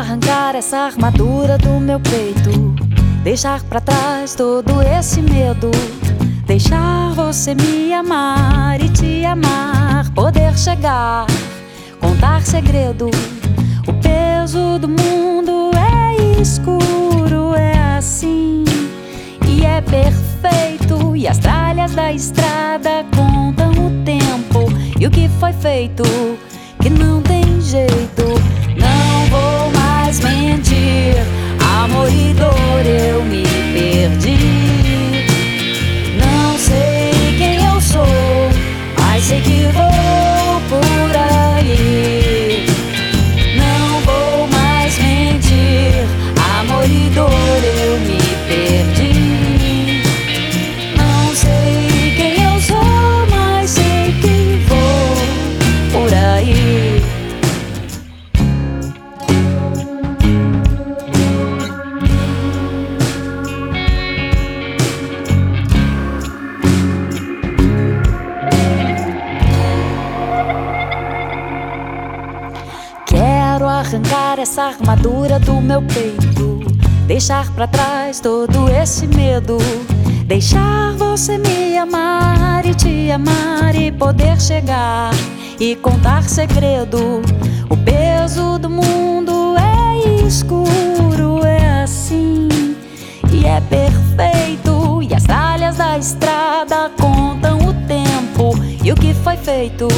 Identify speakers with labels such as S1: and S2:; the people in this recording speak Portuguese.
S1: arrancar essa armadura do meu peito, deixar para trás todo esse medo, deixar você me amar e te amar, poder chegar, contar segredo. O peso do mundo é escuro, é assim e é perfeito. E as tralhas da estrada contam o tempo e o que foi feito, que não tem jeito. Arrancar essa armadura do meu peito, deixar pra trás todo esse medo, deixar você me amar e te amar e poder chegar e contar segredo. O peso do mundo é escuro, é assim e é perfeito. E as tralhas da estrada contam o tempo e o que foi feito,